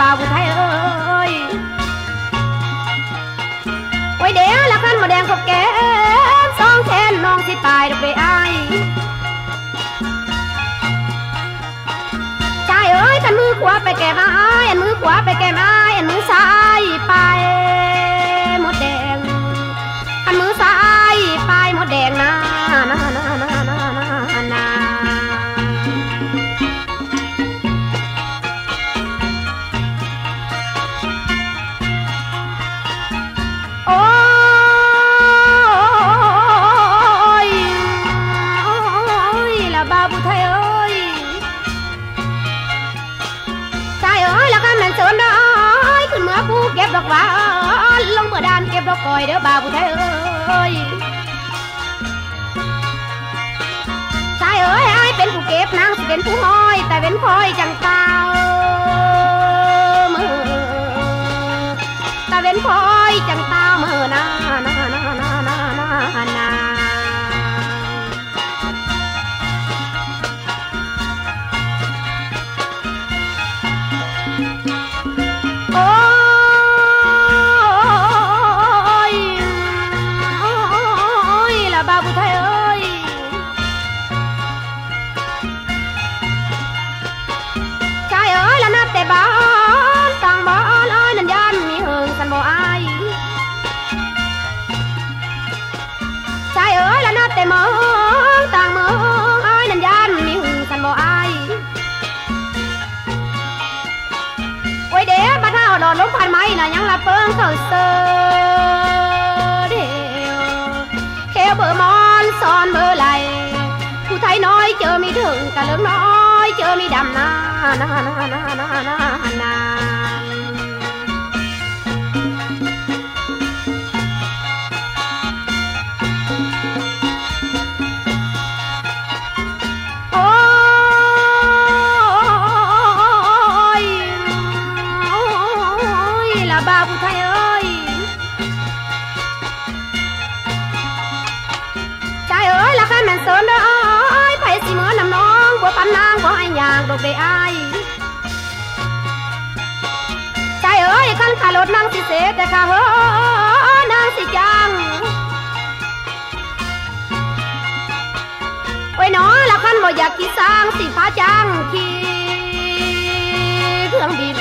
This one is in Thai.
bà của thái ơi. Quay đĩa là khăn mà đèn cọc kẻ. ดอกหวานลงเมื่อดานเก็บดอกกอยเด้อบ่าบุไทยเอ้ยชายเอ้ยไอ้เป็นผู้เก็บนางสิเป็นผู้ห้อย แต่เป็นคอยจัง តែមើលតាំងមើលអើយនឹងយ៉ាងនេះសាន់មកអាយអុយដេបាត់ហើយដល់លំផានម៉ៃណាញ៉ាំងឡាពងទៅសើដេខែបើមនសនមើលឡៃគូថៃណយជើមីធឹងកាលឹមណយជើមីដាំណាណាណាណាណាណា บาผู้ไทยเอ้ยชายเอ้ยละคันแม่นเสนเด้ออ้ายไผสิเหมือนน้ำน้องบ่ปันนางบ่ให้ยากดอกเด้อ้ายชายเอ้ยคันขารถนางสิเสแต่ข้าเฮ้อนางสิจังโอ้ยน้อละคันบ่อยากขี่สร้างสิฟ้าจังขี่องบิน